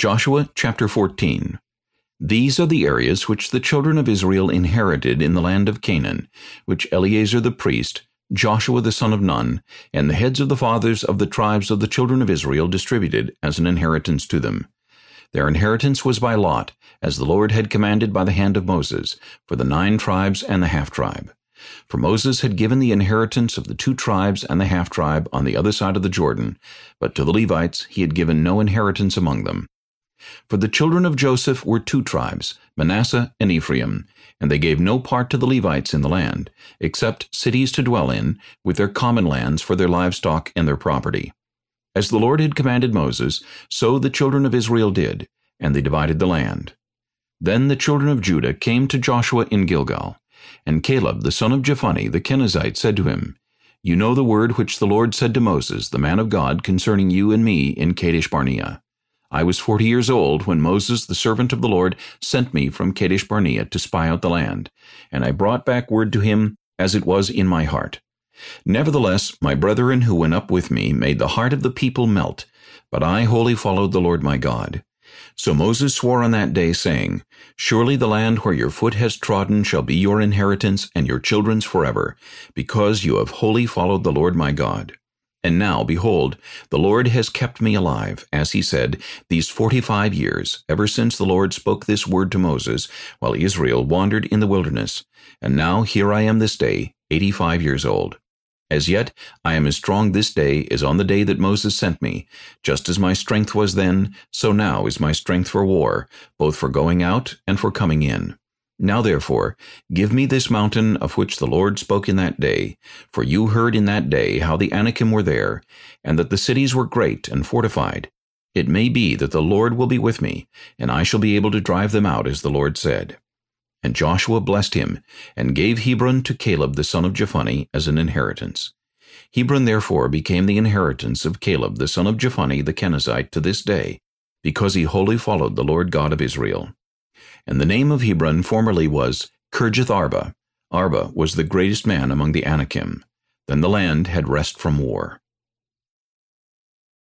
Joshua chapter 14 These are the areas which the children of Israel inherited in the land of Canaan, which Eleazar the priest, Joshua the son of Nun, and the heads of the fathers of the tribes of the children of Israel distributed as an inheritance to them. Their inheritance was by lot, as the Lord had commanded by the hand of Moses, for the nine tribes and the half-tribe. For Moses had given the inheritance of the two tribes and the half-tribe on the other side of the Jordan, but to the Levites he had given no inheritance among them. For the children of Joseph were two tribes, Manasseh and Ephraim, and they gave no part to the Levites in the land, except cities to dwell in, with their common lands for their livestock and their property. As the Lord had commanded Moses, so the children of Israel did, and they divided the land. Then the children of Judah came to Joshua in Gilgal, and Caleb the son of Jephunneh the Kenizzite said to him, You know the word which the Lord said to Moses, the man of God, concerning you and me in Kadesh Barnea. I was forty years old when Moses, the servant of the Lord, sent me from Kadesh Barnea to spy out the land, and I brought back word to him as it was in my heart. Nevertheless, my brethren who went up with me made the heart of the people melt, but I wholly followed the Lord my God. So Moses swore on that day, saying, Surely the land where your foot has trodden shall be your inheritance and your children's forever, because you have wholly followed the Lord my God. And now, behold, the Lord has kept me alive, as he said, these forty-five years, ever since the Lord spoke this word to Moses, while Israel wandered in the wilderness. And now here I am this day, eighty-five years old. As yet I am as strong this day as on the day that Moses sent me. Just as my strength was then, so now is my strength for war, both for going out and for coming in. Now therefore, give me this mountain of which the Lord spoke in that day, for you heard in that day how the Anakim were there, and that the cities were great and fortified. It may be that the Lord will be with me, and I shall be able to drive them out, as the Lord said. And Joshua blessed him, and gave Hebron to Caleb the son of Jephunneh as an inheritance. Hebron therefore became the inheritance of Caleb the son of Jephunneh the Kenizzite to this day, because he wholly followed the Lord God of Israel. And the name of Hebron formerly was Kirjath Arba. Arba was the greatest man among the Anakim. Then the land had rest from war.